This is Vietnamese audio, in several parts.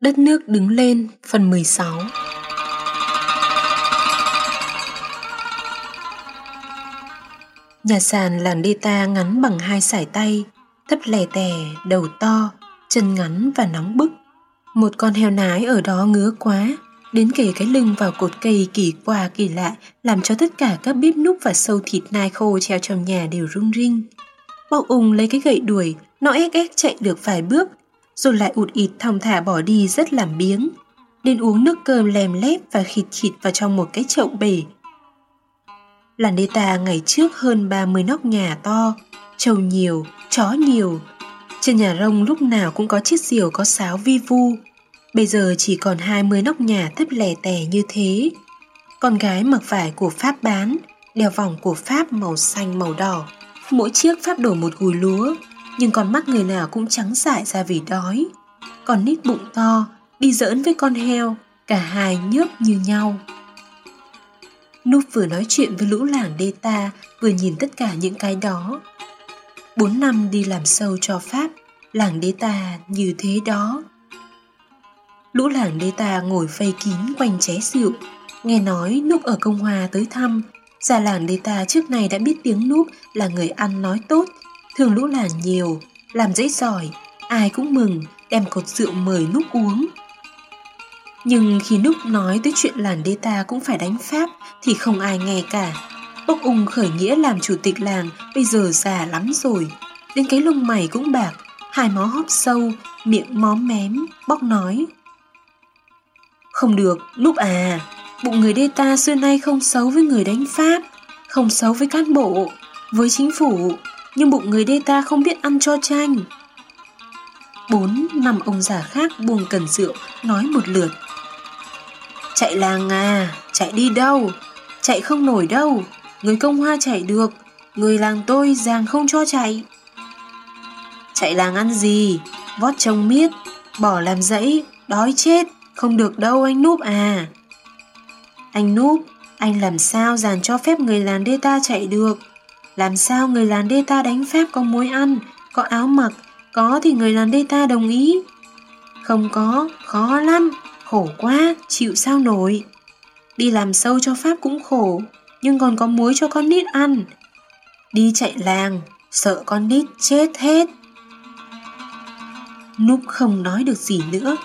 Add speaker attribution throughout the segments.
Speaker 1: Đất nước đứng lên phần 16 Nhà sàn làn đê ta ngắn bằng hai sải tay, thấp lè tè, đầu to, chân ngắn và nóng bức. Một con heo nái ở đó ngứa quá, đến kể cái lưng vào cột cây kỳ quà kỳ lạ làm cho tất cả các bếp núc và sâu thịt nai khô treo trong nhà đều rung rinh. Bọc ung lấy cái gậy đuổi, nó ép ép chạy được vài bước, rồi lại ụt ịt thong thả bỏ đi rất làm biếng. Đến uống nước cơm lèm lép và khịt khịt vào trong một cái chậu bể. Làn đê ta ngày trước hơn 30 nóc nhà to, trâu nhiều, chó nhiều. Trên nhà rông lúc nào cũng có chiếc diều có sáo vi vu. Bây giờ chỉ còn 20 nóc nhà thấp lẻ tẻ như thế. Con gái mặc vải của Pháp bán, đeo vòng của Pháp màu xanh màu đỏ. Mỗi chiếc Pháp đổ một gùi lúa, nhưng con mắt người nào cũng trắng dại ra vì đói. Còn nít bụng to, đi giỡn với con heo, cả hai nhớp như nhau. Núp vừa nói chuyện với lũ làng đê ta, vừa nhìn tất cả những cái đó. Bốn năm đi làm sâu cho Pháp, làng đê ta như thế đó. Lũ làng đê ta ngồi vây kín quanh ché rượu, nghe nói Núp ở Công Hòa tới thăm. Già làng đê ta trước này đã biết tiếng Núp là người ăn nói tốt, thường lũ là nhiều, làm dễ giỏi, ai cũng mừng, đem cột rượu mời Núp uống. Nhưng khi Núc nói tới chuyện làng đê ta cũng phải đánh Pháp thì không ai nghe cả. Bốc ung khởi nghĩa làm chủ tịch làng bây giờ già lắm rồi. Đến cái lông mày cũng bạc, hai mó hóp sâu, miệng móm mém, bóc nói. Không được, Núc à, bụng người đê ta xưa nay không xấu với người đánh Pháp, không xấu với cán bộ, với chính phủ, nhưng bụng người đê ta không biết ăn cho chanh. Bốn năm ông già khác buông cần rượu nói một lượt Chạy làng à, chạy đi đâu? Chạy không nổi đâu, người công hoa chạy được, người làng tôi giàng không cho chạy. Chạy làng ăn gì? Vót trông miết, bỏ làm dãy, đói chết, không được đâu anh Núp à. Anh Núp, anh làm sao dàn cho phép người làng đê ta chạy được? Làm sao người làng đê ta đánh phép có muối ăn, có áo mặc, có thì người làng đê ta đồng ý. Không có, khó lắm, Khổ quá, chịu sao nổi. Đi làm sâu cho Pháp cũng khổ, nhưng còn có muối cho con nít ăn. Đi chạy làng, sợ con nít chết hết. Núp không nói được gì nữa.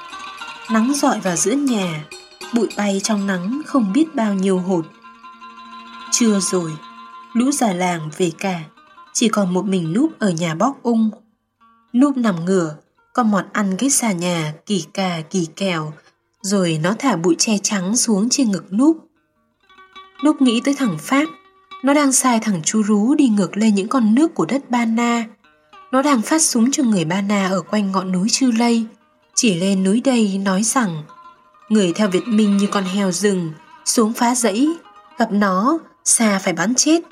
Speaker 1: Nắng dọi vào giữa nhà, bụi bay trong nắng không biết bao nhiêu hột. Trưa rồi, lũ già làng về cả, chỉ còn một mình Núp ở nhà bóc ung. Núp nằm ngửa, con mọt ăn cái xà nhà kỳ cà kỳ kèo rồi nó thả bụi che trắng xuống trên ngực Núp. Núp nghĩ tới thằng Pháp, nó đang sai thằng chú rú đi ngược lên những con nước của đất Ba Na. Nó đang phát súng cho người Ba Na ở quanh ngọn núi Chư Lây, chỉ lên núi đây nói rằng người theo Việt Minh như con heo rừng, xuống phá dãy, gặp nó, xa phải bắn chết,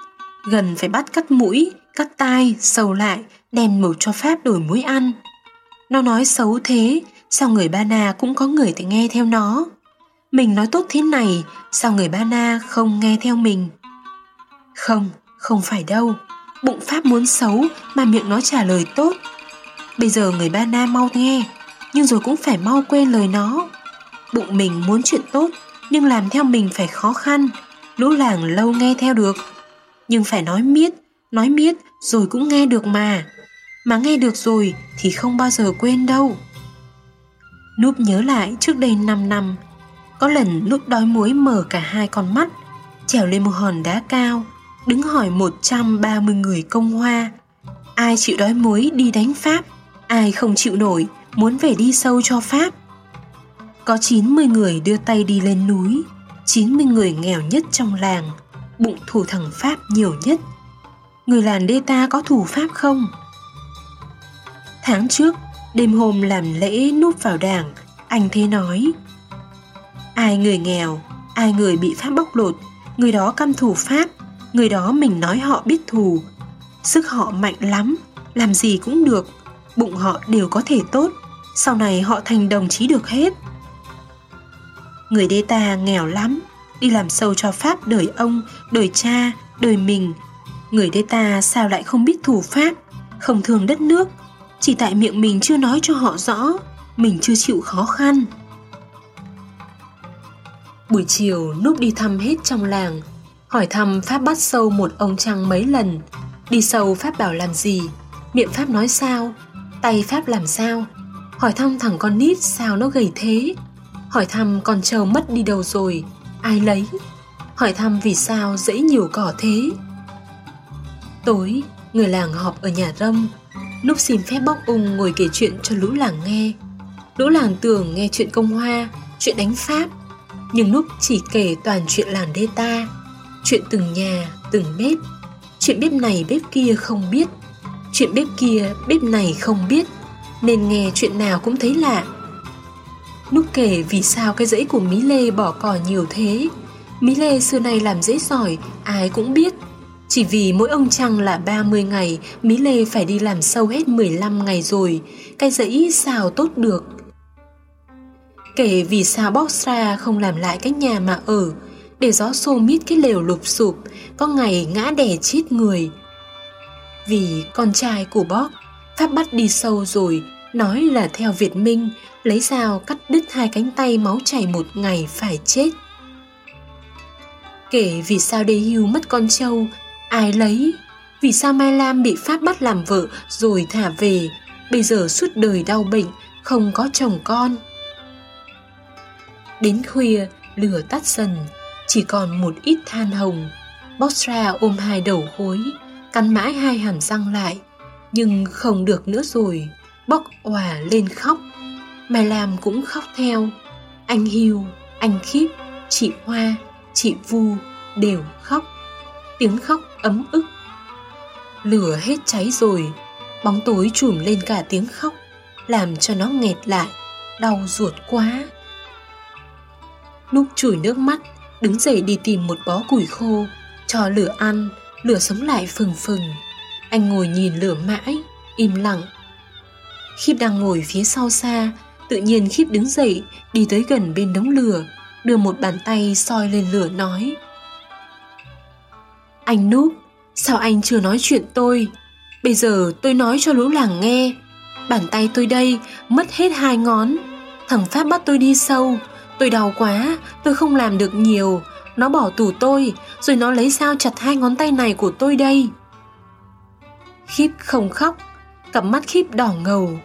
Speaker 1: gần phải bắt cắt mũi, cắt tai, sầu lại, đèn màu cho Pháp đổi mũi ăn. Nó nói xấu thế Sao người Ba Na cũng có người thì nghe theo nó? Mình nói tốt thế này Sao người Ba Na không nghe theo mình? Không, không phải đâu. Bụng Pháp muốn xấu Mà miệng nó trả lời tốt. Bây giờ người Ba Na mau nghe Nhưng rồi cũng phải mau quên lời nó. Bụng mình muốn chuyện tốt Nhưng làm theo mình phải khó khăn. Lũ làng lâu nghe theo được. Nhưng phải nói miết Nói miết rồi cũng nghe được mà Mà nghe được rồi thì không bao giờ quên đâu Núp nhớ lại trước đây 5 năm, có lần lúc đói muối mở cả hai con mắt, trèo lên một hòn đá cao, đứng hỏi 130 người công hoa. Ai chịu đói muối đi đánh Pháp, ai không chịu nổi, muốn về đi sâu cho Pháp. Có 90 người đưa tay đi lên núi, 90 người nghèo nhất trong làng, bụng thủ thằng Pháp nhiều nhất. Người làng đê ta có thủ Pháp không? Tháng trước, Đêm hôm làm lễ núp vào đảng, anh thế nói. Ai người nghèo, ai người bị Pháp bóc lột, người đó căm thù Pháp, người đó mình nói họ biết thù. Sức họ mạnh lắm, làm gì cũng được, bụng họ đều có thể tốt, sau này họ thành đồng chí được hết. Người đê ta nghèo lắm, đi làm sâu cho Pháp đời ông, đời cha, đời mình. Người thế ta sao lại không biết thù Pháp, không thương đất nước, Chỉ tại miệng mình chưa nói cho họ rõ, mình chưa chịu khó khăn. Buổi chiều, Núp đi thăm hết trong làng, hỏi thăm Pháp bắt sâu một ông trăng mấy lần. Đi sâu Pháp bảo làm gì, miệng Pháp nói sao, tay Pháp làm sao, hỏi thăm thằng con nít sao nó gầy thế, hỏi thăm con trâu mất đi đâu rồi, ai lấy, hỏi thăm vì sao dãy nhiều cỏ thế. Tối, người làng họp ở nhà rông, lúc xin phép bóc ung ngồi kể chuyện cho lũ làng nghe. Lũ làng tưởng nghe chuyện công hoa, chuyện đánh Pháp, nhưng lúc chỉ kể toàn chuyện làng đê ta, chuyện từng nhà, từng bếp, chuyện bếp này bếp kia không biết, chuyện bếp kia bếp này không biết, nên nghe chuyện nào cũng thấy lạ núc kể vì sao cái dãy của Mí Lê bỏ cỏ nhiều thế. Mí Lê xưa nay làm dễ giỏi, ai cũng biết. Chỉ vì mỗi ông trăng là 30 ngày, Mí Lê phải đi làm sâu hết 15 ngày rồi. Cái dãy sao tốt được. Kể vì sao Boxra không làm lại cái nhà mà ở, để gió xô mít cái lều lụp sụp, có ngày ngã đè chết người. Vì con trai của Box, Pháp bắt đi sâu rồi, nói là theo Việt Minh, lấy dao cắt đứt hai cánh tay máu chảy một ngày phải chết. Kể vì sao Đê Hưu mất con trâu, ai lấy? Vì sao Mai Lam bị Pháp bắt làm vợ rồi thả về, bây giờ suốt đời đau bệnh, không có chồng con. Đến khuya, lửa tắt dần, chỉ còn một ít than hồng. Bosra ôm hai đầu hối, cắn mãi hai hàm răng lại, nhưng không được nữa rồi, bóc òa lên khóc mà làm cũng khóc theo. Anh Hiu, anh Khiếp, chị Hoa, chị Vu đều khóc. Tiếng khóc ấm ức. Lửa hết cháy rồi, bóng tối trùm lên cả tiếng khóc, làm cho nó nghẹt lại, đau ruột quá. lúc chùi nước mắt, đứng dậy đi tìm một bó củi khô, cho lửa ăn, lửa sống lại phừng phừng. Anh ngồi nhìn lửa mãi, im lặng. khi đang ngồi phía sau xa, tự nhiên Khiếp đứng dậy, đi tới gần bên đống lửa, đưa một bàn tay soi lên lửa nói. Anh Núp, sao anh chưa nói chuyện tôi? Bây giờ tôi nói cho lũ làng nghe. Bàn tay tôi đây, mất hết hai ngón. Thằng Pháp bắt tôi đi sâu, Tôi đau quá, tôi không làm được nhiều. Nó bỏ tủ tôi, rồi nó lấy dao chặt hai ngón tay này của tôi đây. Khiếp không khóc, cặp mắt khiếp đỏ ngầu.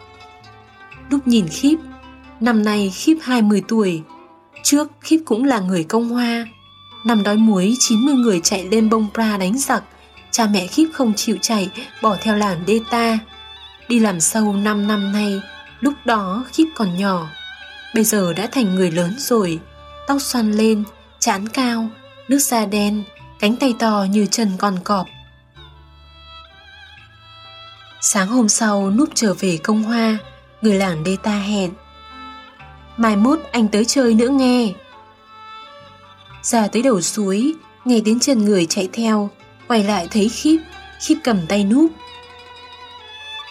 Speaker 1: Lúc nhìn khiếp, năm nay khiếp 20 tuổi. Trước khiếp cũng là người công hoa. Năm đói muối 90 người chạy lên bông pra đánh giặc. Cha mẹ khiếp không chịu chạy, bỏ theo làng đê ta. Đi làm sâu 5 năm nay, lúc đó khiếp còn nhỏ Bây giờ đã thành người lớn rồi, tóc xoăn lên, chán cao, nước da đen, cánh tay to như chân con cọp. Sáng hôm sau núp trở về công hoa, người làng đê ta hẹn. Mai mốt anh tới chơi nữa nghe. Ra tới đầu suối, nghe đến chân người chạy theo, quay lại thấy khiếp, khiếp cầm tay núp.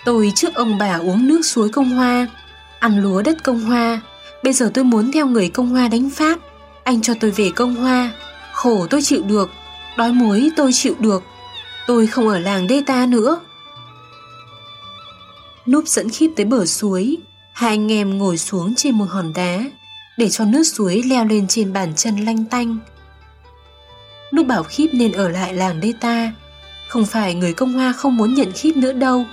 Speaker 1: Tôi trước ông bà uống nước suối công hoa, ăn lúa đất công hoa, Bây giờ tôi muốn theo người công hoa đánh Pháp. Anh cho tôi về công hoa. Khổ tôi chịu được Đói muối tôi chịu được. Tôi không ở làng đê ta nữa. Núp dẫn khiếp tới bờ suối. Hai anh em ngồi xuống trên một hòn đá, Để cho nước suối leo lên trên bàn chân lanh tanh. Lúc bảo khiếp nên ở lại làng đê ta, Không phải người công hoa không muốn nhận khiếp nữa đâu,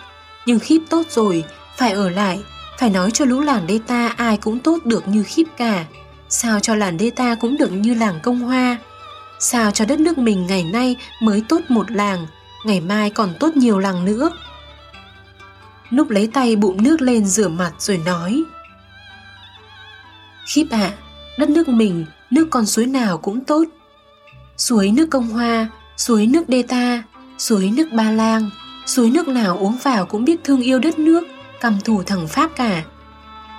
Speaker 1: Nhưng khiếp tốt rồi, Phải ở lại, phải nói cho lũ làng đê ta ai cũng tốt được như khiếp cả. Sao cho làng đê ta cũng được như làng công hoa? Sao cho đất nước mình ngày nay mới tốt một làng, Ngày mai còn tốt nhiều làng nữa? Núp lấy tay bụng nước lên rửa mặt rồi nói Khiếp ạ, à, đất nước mình nước con suối nào cũng tốt Suối nước công hoa, suối nước đê ta, suối nước ba lang Suối nước nào uống vào cũng biết thương yêu đất nước căm thù thằng Pháp cả.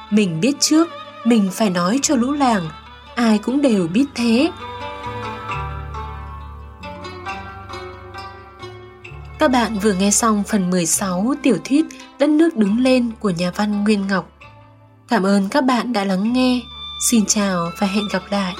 Speaker 1: Mình biết trước, mình phải nói cho lũ làng, ai cũng đều biết thế. Các bạn vừa nghe xong phần 16 tiểu thuyết Đất nước đứng lên của nhà văn Nguyên Ngọc. Cảm ơn các bạn đã lắng nghe. Xin chào và hẹn gặp lại.